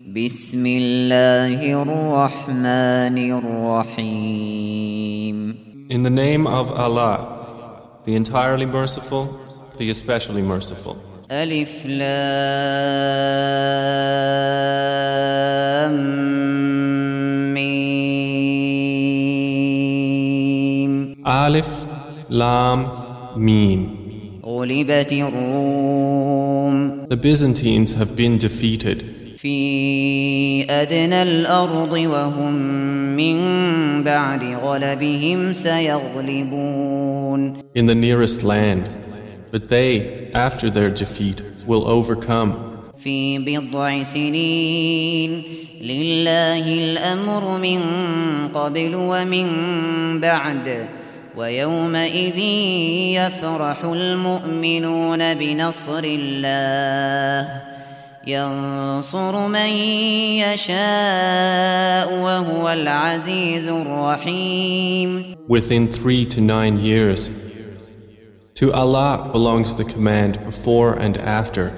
بسم الله الرحمن الرحيم In the name of Allah, the entirely merciful, the especially merciful. ألف لام ميم Alif, Lam, Mim. غلبت الروم The Byzantines have been defeated في أدنى الأرض وهم من بعد غلبهم سيغلبون. In the nearest land, but they, after their defeat, will overcome. في بضع سنين. لله الأمر من قبل ومن بعد. ويومئذ يفرح المؤمنون بنصر الله. ينصر من يشاء وهو العزيز الرحيم Within three to nine years. To Allah belongs the command before and after,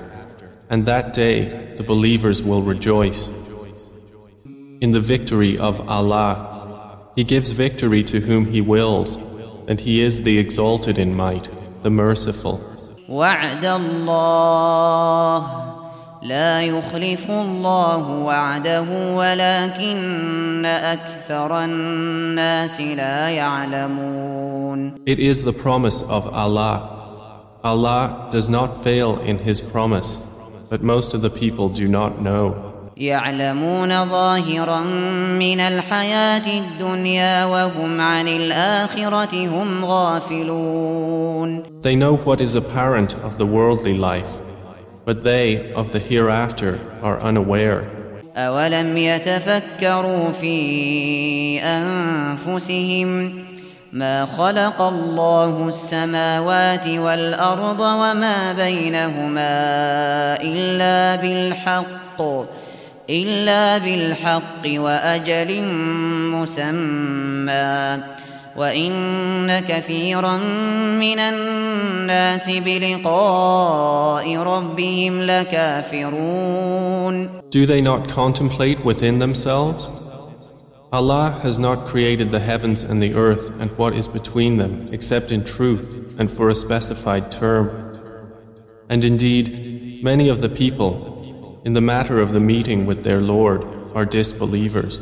and that day the believers will rejoice. In the victory of Allah, He gives victory to whom He wills, and He is the exalted in might, the merciful. وعد الله لا يخلف الله وعده ولكن أكثر الناس لا يعلمون It is the promise of Allah. Allah does not fail in His promise, but most of the people do not know. يعلمون ظاهرا من الحياة الدنيا وهم عن الآخرة هم غافلون They know what is apparent of the worldly life, but they of the hereafter are unaware. أولم يتفكروا في أنفسهم ما خلق الله السماوات والأرض وما بينهما إلا بالحق إلا بالحق وأجل مسمى وإن كثيرا من الناس بلقاء ربهم لكافرون Do they not contemplate within themselves? Allah has not created the heavens and the earth and what is between them except in truth and for a specified term. And indeed, many of the people, in the matter of the meeting with their Lord, are disbelievers.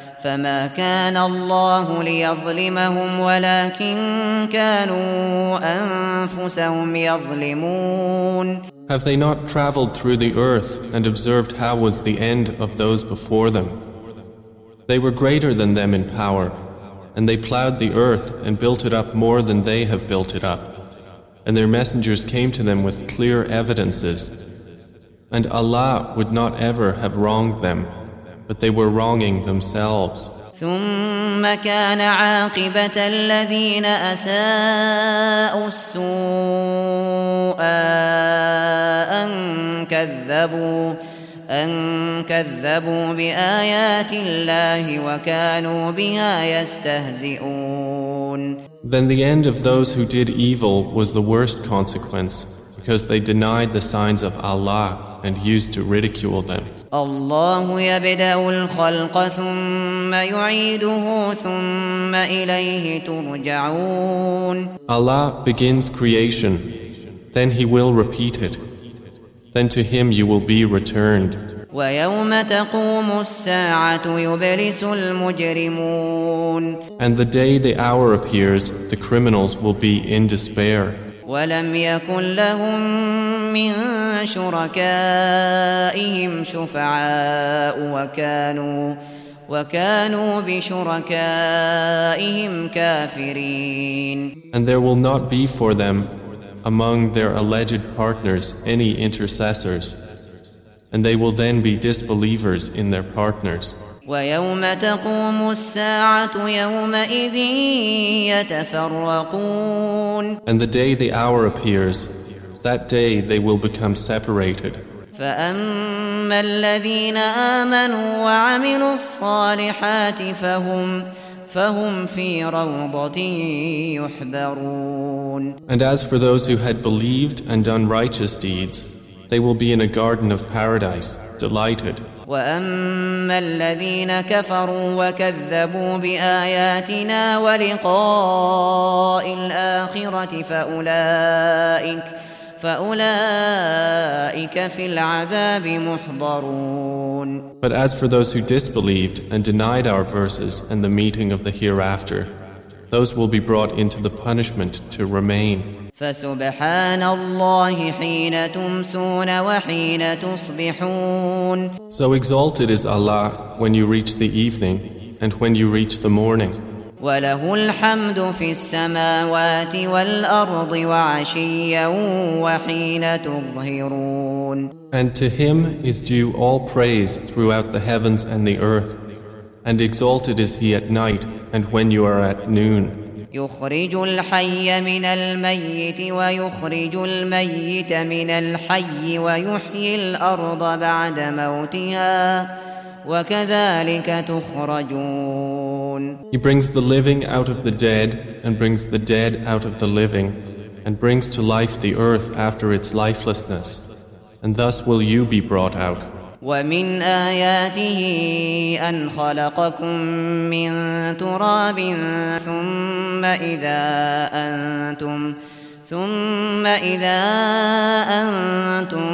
فما كان الله ليظلمهم ولكن كانوا أنفسهم يظلمون Have they not traveled through the earth and observed how was the end of those before them? They were greater than them in power, and they plowed the earth and built it up more than they have built it up. And their messengers came to them with clear evidences. And Allah would not ever have wronged them, but they were wronging themselves. ثم كان عاقبة الذين أساءوا السوء أن كذبوا أن كذبوا بآيات الله وكانوا بها يستهزئون Then the end of those who did evil was the worst consequence, because they denied the signs of Allah and used to ridicule them. الله يبدأ الخلق ثم يعيده ثم إليه ترجعون Allah begins creation, then He will repeat it. Then to Him you will be returned. ويوم تقوم الساعة يبلس المجرمون And the day the hour appears, the criminals will be in despair. ولم يكن لهم من شركائهم شفعاء وكانوا وكانوا بشركائهم كافرين And there will not be for them among their alleged partners any intercessors, and they will then be disbelievers in their partners. ويوم تقوم الساعة يومئذ يتفرقون And the day the hour appears, that day they will become separated. فأما الذين آمنوا وعملوا الصالحات فهم فهم في روضة يحبرون And as for those who had believed and done righteous deeds, they will be in a garden of paradise, delighted. وأما الذين كفروا وكذبوا بآياتنا ولقاء الآخرة فأولئك في العذاب محضرون But as for those who disbelieved and denied our verses and the meeting of the hereafter, those will be brought into the punishment to remain. فسبحان الله حين تمسون وحين تصبحون So exalted is Allah when you reach the evening and when you reach the morning. وله الحمد في السماوات والأرض وعشيا وحين تظهرون And to him is due all praise throughout the heavens and the earth. And exalted is he at night and when you are at noon. يخرج الحي من الميت ويخرج الميت من الحي ويحيي الأرض بعد موتها وكذلك تخرجون He brings the living out of the dead and brings the dead out of the living and brings to life the earth after its lifelessness. And thus will you be brought out. ومن آياته أن خلقكم من تراب ثم إذا أنتم ثم إذا أنتم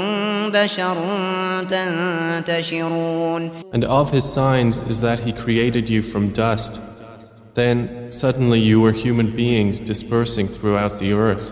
بشر تنتشرون And of his signs is that he created you from dust. Then suddenly you were human beings dispersing throughout the earth.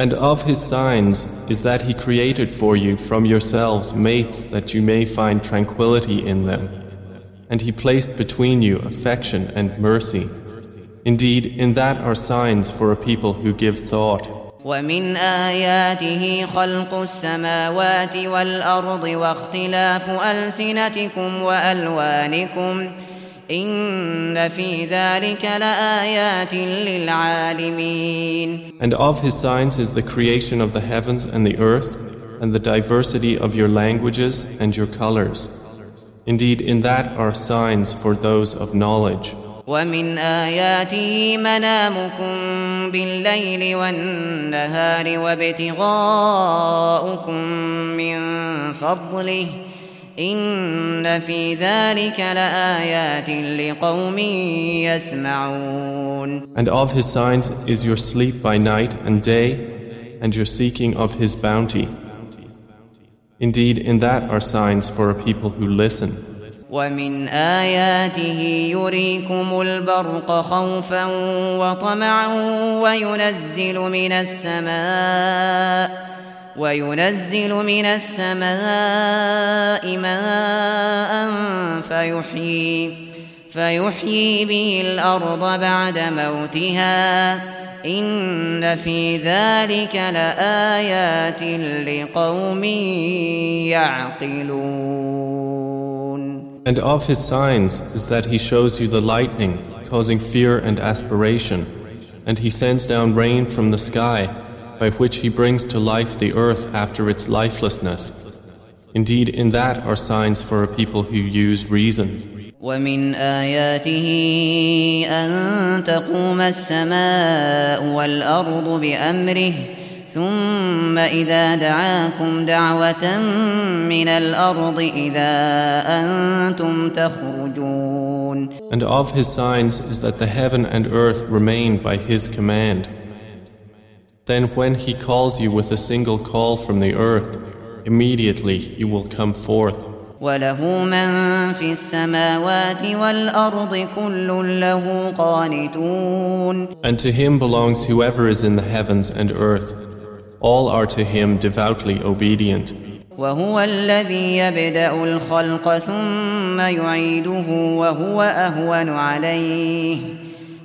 And of his signs is that he created for you from yourselves mates that you may find tranquility in them. And he placed between you affection and mercy. Indeed, in that are signs for a people who give thought. ومن آياته خلق السماوات والأرض واختلاف ألسنتكم وألوانكم إن في ذلك لآيات للعالمين And of his signs is the creation of the heavens and the earth, and the diversity of your languages and your colors. Indeed, in that are signs for those of knowledge. ومن آياته منامكم بالليل والنهار وابتغاؤكم من فضله إن في ذلك لآيات لقوم يسمعون And of his signs is your sleep by night and day, and your seeking of his bounty. Indeed, in that are signs for a people who listen. ومن آياته يريكم البرق خوفا وطمعا وينزل من السماء وينزل من السماء ماء فيحيي فيحيي به الأرض بعد موتها إن في ذلك لآيات لقوم يعقلون And of his signs is that he shows you the lightning, causing fear and aspiration, and he sends down rain from the sky, by which he brings to life the earth after its lifelessness. Indeed, in that are signs for a people who use reason. ومن آياته أن تقوم السماء والأرض بأمره ثم إذا دعاكم دعوة من الأرض إذا أنتم تخرجون And of his signs is that the heaven and earth remain by his command. Then, when he calls you with a single call from the earth, immediately you will come forth. وله من في السماوات والأرض كل له قانتون And to him belongs whoever is in the heavens and earth. All are to him devoutly obedient. وهو الذي يبدأ الخلق ثم يعيده وهو أهون عليه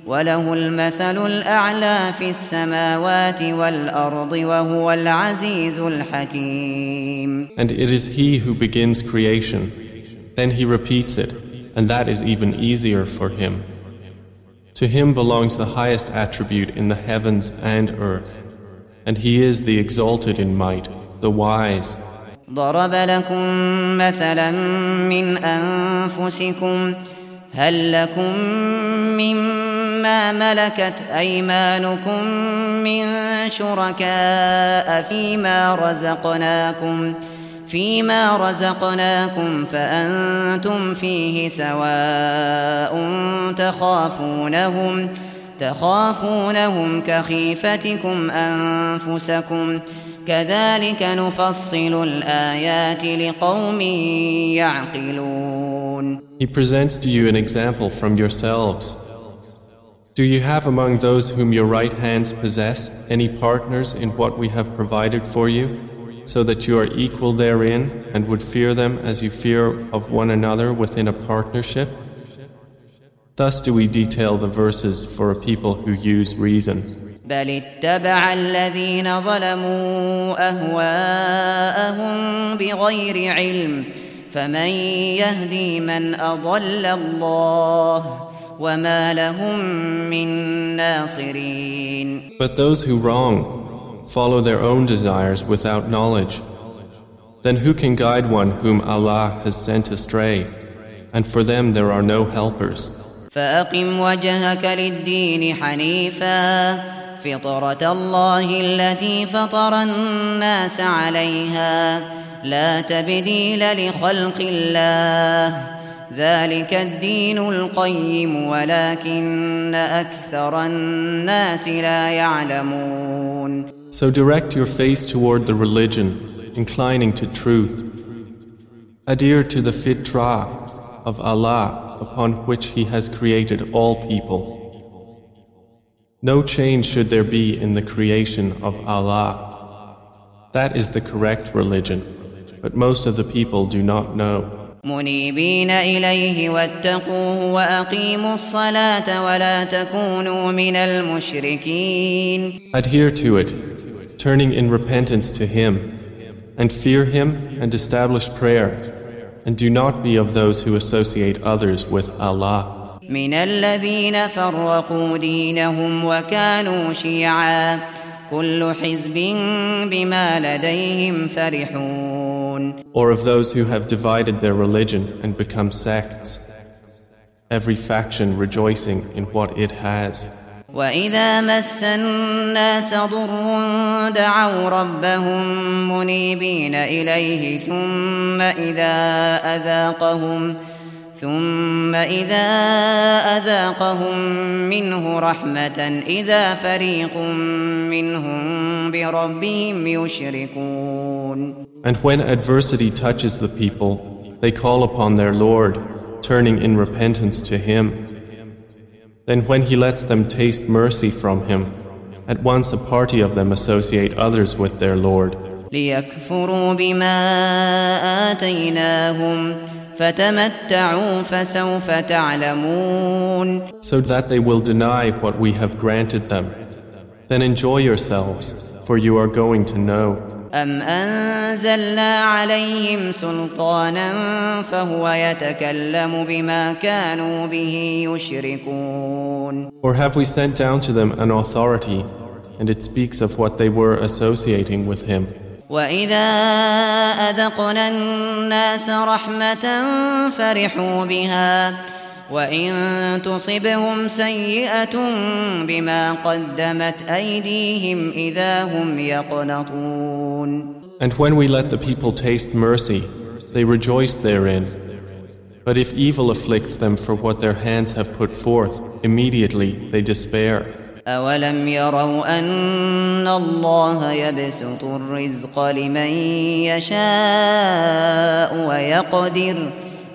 وله المثل الأعلى في السماوات والأرض وهو العزيز الحكيم And it is he who begins creation. Then he repeats it, and that is even easier for him. To him belongs the highest attribute in the heavens and earth. And he is the exalted in might, the wise. ضرب لكم مثلا من أنفسكم هل لكم ملكت أيمانكم من شركاء فيما رزقناكم فيما رزقناكم فأنتم فيه سواء تخافونهم تخافونهم كخيفتكم أنفسكم كذلك نفصل الآيات لقوم يعقلون He presents to you an example from yourselves. Do you have among those whom your right hands possess any partners in what we have provided for you, so that you are equal therein and would fear them as you fear of one another within a partnership? Thus do we detail the verses for a people who use reason. بل اتبع الذين ظلموا أهواءهم بغير علم فمن يهدي من أضل الله وما لهم من ناصرين But those who wrong follow their own desires without knowledge. Then who can guide one whom Allah has sent astray? And for them there are no helpers. فأقم وجهك للدين حنيفا فطرة الله التي فطر الناس عليها لا تبديل لخلق الله ذلك الدين القيم ولكن أكثر الناس لا يعلمون So direct your face toward the religion, inclining to truth. Adhere to the fitrah of Allah upon which He has created all people. No change should there be in the creation of Allah. That is the correct religion, but most of the people do not know. منيبين إليه واتقوه وأقيموا الصلاة ولا تكونوا من المشركين Adhere to it, turning in repentance to Him, and fear Him and establish prayer, and do not be of those who associate others with Allah. من الذين فرقوا دينهم وكانوا شيعا كل حزب بما لديهم فرحون Or of those who have divided their religion and become sects, every faction rejoicing in what it has. وإذا مس الناس ضر دعوا ربهم منيبين إليه ثم إذا أذاقهم ثم إذا أذاقهم منه رحمة إذا فريق منهم بربهم يشركون And when adversity touches the people, they call upon their Lord, turning in repentance to Him. Then when He lets them taste mercy from Him, at once a party of them associate others with their Lord. ليكفروا بما آتيناهم فتمتعوا فسوف تعلمون so that they will deny what we have granted them. Then enjoy yourselves, for you are going to know. أم أنزلنا عليهم سلطانا فهو يتكلم بما كانوا به يشركون Or have we sent down to them an authority, and it speaks of what they were associating with Him? وإذا أذقنا الناس رحمة فرحوا بها وإن تصبهم سيئة بما قدمت أيديهم إذا هم يقنطون And when we let the people taste mercy, they rejoice therein. But if evil afflicts them for what their hands have put forth, immediately they despair. أولم يروا أن الله يبسط الرزق لمن يشاء ويقدر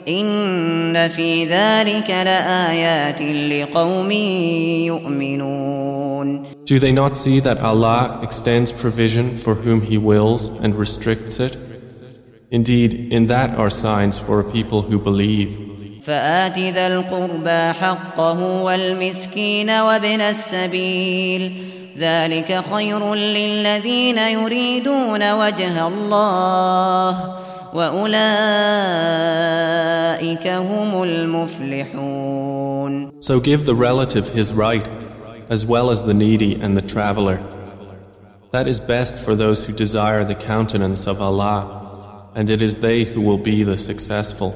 إن في ذلك لآيات لقوم يؤمنون Do they not see that Allah extends provision for whom He wills and restricts it? Indeed, in that are signs for a people who believe. فآت ذا القربى حقه والمسكين وابن السبيل ذلك خير للذين يريدون وجه الله وأولئك هم المفلحون So give the relative his right, as well as the needy and the traveler. That is best for those who desire the countenance of Allah, and it is they who will be the successful.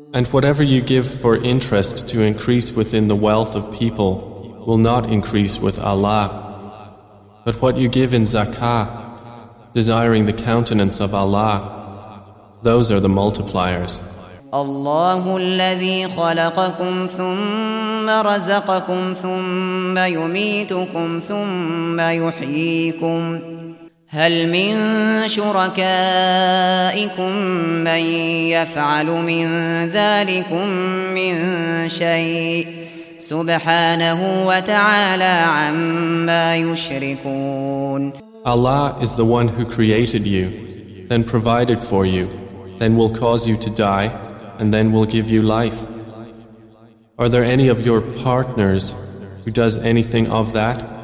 And whatever you give for interest to increase within the wealth of people will not increase with Allah. But what you give in zakah, desiring the countenance of Allah, those are the multipliers. الله الذي خلقكم ثم رزقكم ثم يميتكم ثم يحييكم هل من شركائكم من يفعل من ذلكم من شيء سبحانه وتعالى عما يشركون Allah is the one who created you, then provided for you, then will cause you to die, and then will give you life. Are there any of your partners who does anything of that?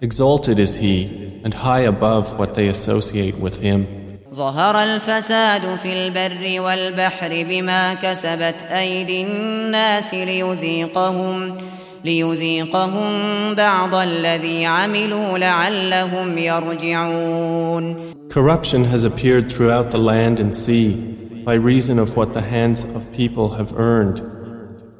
Exalted is He, and high above what they associate with Him. ظهر الفساد في البر والبحر بما كسبت أيدي الناس ليذيقهم ليذيقهم بعض الذي عملوا لعلهم يرجعون Corruption has appeared throughout the land and sea by reason of what the hands of people have earned,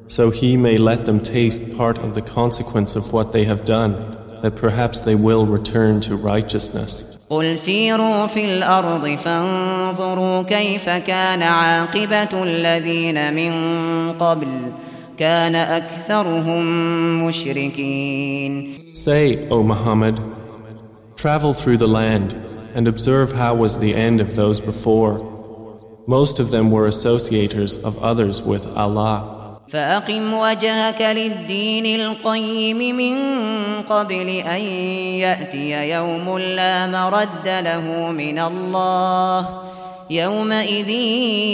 so He may let them taste part of the consequence of what they have done, that perhaps they will return to righteousness. قل سيروا في الأرض فانظروا كيف كان عاقبة الذين من قبل كان أكثرهم مشركين Say, O Muhammad, travel through the land and observe how was the end of those before. Most of them were associators of others with Allah. فأقم وجهك للدين القيم من قبل أن يأتي يوم لا مرد له من الله يومئذ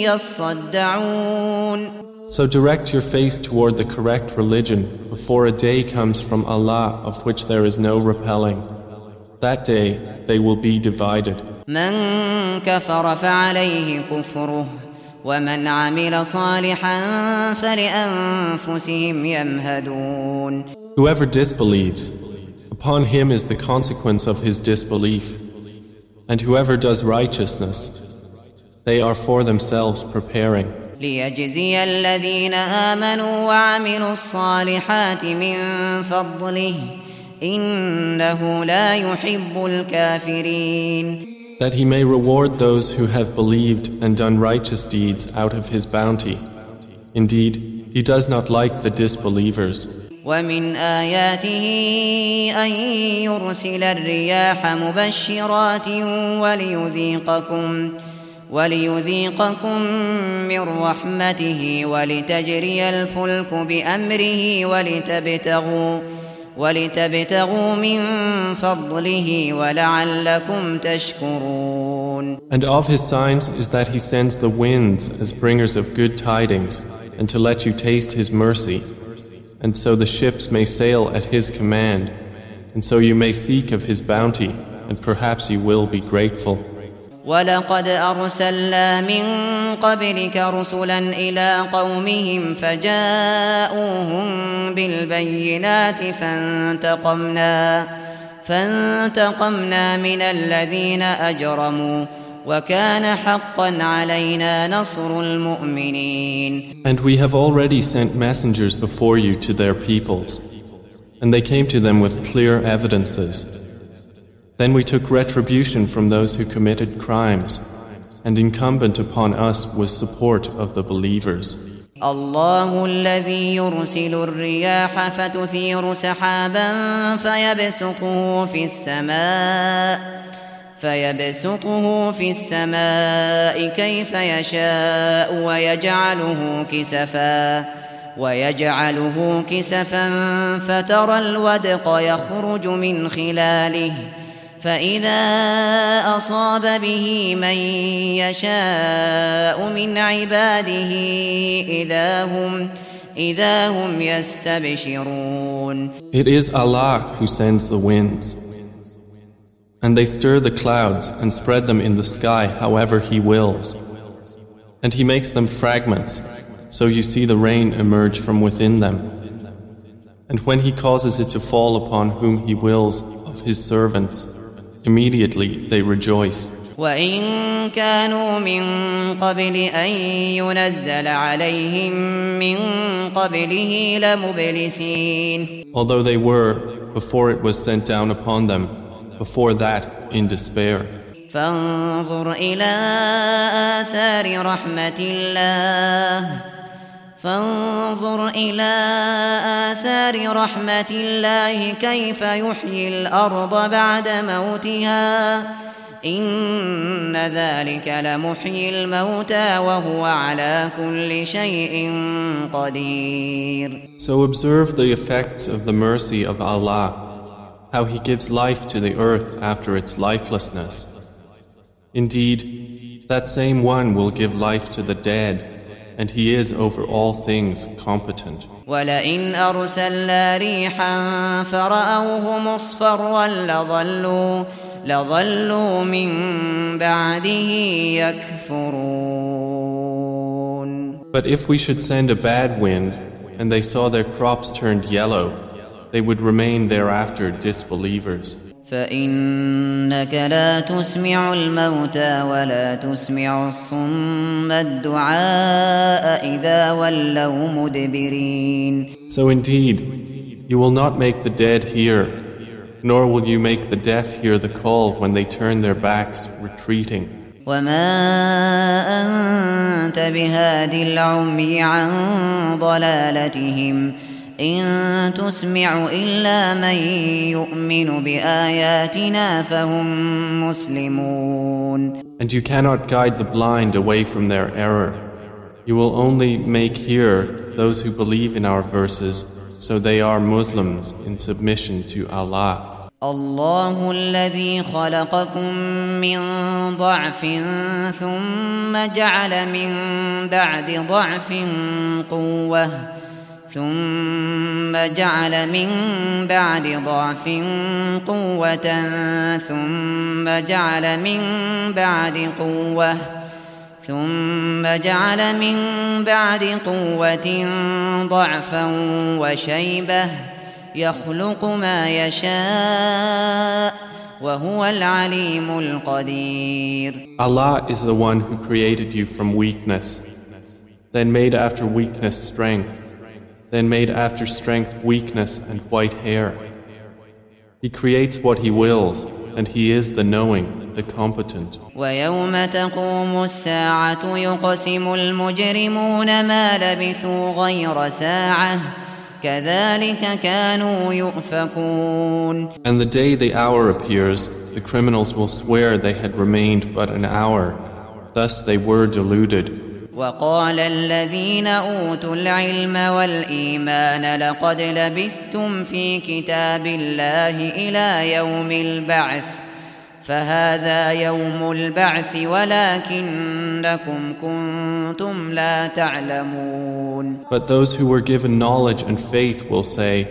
يصدعون So direct your face toward the correct religion before a day comes from Allah of which there is no repelling. That day they will be divided. من كفر فعليه كفره ومن عمل صالحا فلأنفسهم يمهدون Whoever disbelieves, upon him is the consequence of his disbelief. And whoever does righteousness, they are for themselves preparing. ليجزي الذين آمنوا وعملوا الصالحات من فضله إنه لا يحب الكافرين That he may reward those who have believed and done righteous deeds out of his bounty. Indeed, he does not like the disbelievers. ومن آياته أن يرسل الرياح مبشرات وليذيقكم وليذيقكم من رحمته ولتجري الفلك بأمره ولتبتغوا ولتبتغوا من فضله ولعلكم تشكرون And of his signs is that he sends the winds as bringers of good tidings, and to let you taste his mercy. And so the ships may sail at his command, and so you may seek of his bounty, and perhaps you will be grateful. ولقد أرسلنا من قبلك رسلا إلى قومهم فجاءوهم بالبينات فانتقمنا فانتقمنا من الذين أجرموا وكان حقا علينا نصر المؤمنين And we have already sent messengers before you to their peoples, and they came to them with clear evidences. Then we took retribution from those who committed crimes, and incumbent upon us was support of the believers. الله الذي يرسل الرياح فتثير سحابا فيبسطه في السماء فيبسطه في السماء كيف يشاء ويجعله كسفا ويجعله كسفا فترى الودق يخرج من خلاله فإذا أصاب به من يشاء من عباده إذا هم إذا هم يستبشرون It is Allah who sends the winds. And they stir the clouds and spread them in the sky however He wills. And He makes them fragments, so you see the rain emerge from within them. And when He causes it to fall upon whom He wills of His servants, immediately they rejoice. وإن كانوا من قبل أن ينزل عليهم من قبله لمبلسين Although they were, before it was sent down upon them, before that in despair. فانظر إلى آثار رحمة الله فانظر إلى آثار رحمة الله كيف يحيي الأرض بعد موتها إن ذلك لمحيي الموتى وهو على كل شيء قدير So observe the effects of the mercy of Allah, how He gives life to the earth after its lifelessness. Indeed, that same one will give life to the dead, and He is over all things competent. ولئن أرسلنا ريحا فرأوه مصفرا لظلوا لظلوا من بعده يكفرون But if we should send a bad wind, and they saw their crops turned yellow, they would remain thereafter disbelievers. فإنك لا تسمع الموتى ولا تسمع الصم الدعاء إذا ولوا مدبرين So indeed, you will not make the dead hear, nor will you make the deaf hear the call when they turn their backs, retreating. وما أنت بهاد العمي عن ضلالتهم إن تسمع إلا من يؤمن بآياتنا فهم مسلمون And you cannot guide the blind away from their error. You will only make hear those who believe in our verses, so they are Muslims in submission to Allah. الله الذي خلقكم من ضعف ثم جعل من بعد ضعف قوة ثم جعل من بعد ضعف قوة ثم جعل من بعد قوة ثم جعل من بعد قوة ضعفا وشيبة يخلق ما يشاء وهو العليم القدير. Allah is the one who created you from weakness, then made after weakness strength, then made after strength weakness and white hair. He creates what He wills, and He is the knowing, the competent. ويوم تقوم الساعة يقسم المجرمون ما لبثوا غير ساعة كذلك كانوا يؤفكون And the day the hour appears, the criminals will swear they had remained but an hour. Thus they were deluded. وقال الذين أوتوا العلم والإيمان لقد لبثتم في كتاب الله إلى يوم البعث فهذا يوم البعث ولكنكم كنتم لا تعلمون But those who were given knowledge and faith will say,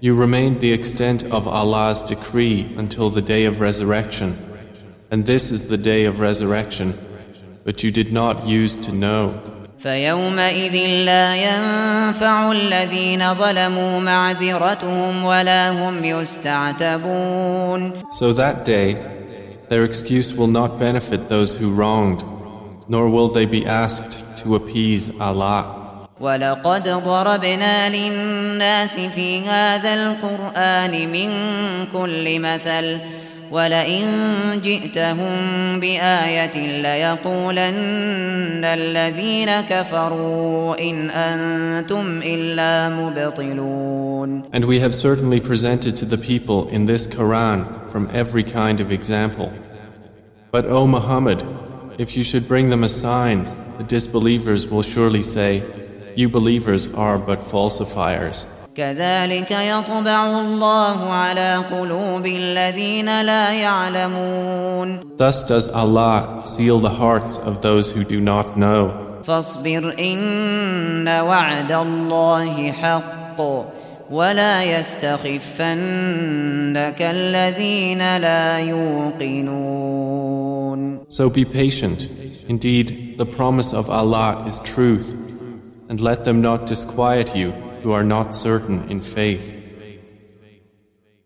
You remained the extent of Allah's decree until the day of resurrection, and this is the day of resurrection, but you did not use to know. فيومئذ لا ينفع الذين ظلموا معذرتهم ولا هم يستعتبون So that day, their excuse will not benefit those who wronged, nor will they be asked to appease Allah. ولقد ضربنا للناس في هذا القرآن من كل مثل ولئن جئتهم بآية ليقولن الذين كفروا إن أنتم إلا مبطلون And we have certainly presented to the people in this Quran from every kind of example. But O Muhammad, if you should bring them a sign, the disbelievers will surely say, You believers are but falsifiers. كذلك يطبع الله على قلوب الذين لا يعلمون Thus does Allah seal the hearts of those who do not know. فاصبر إن وعد الله حق ولا يستخفنك الذين لا يوقنون So be patient. Indeed, the promise of Allah is truth, and let them not disquiet you who are not certain in faith.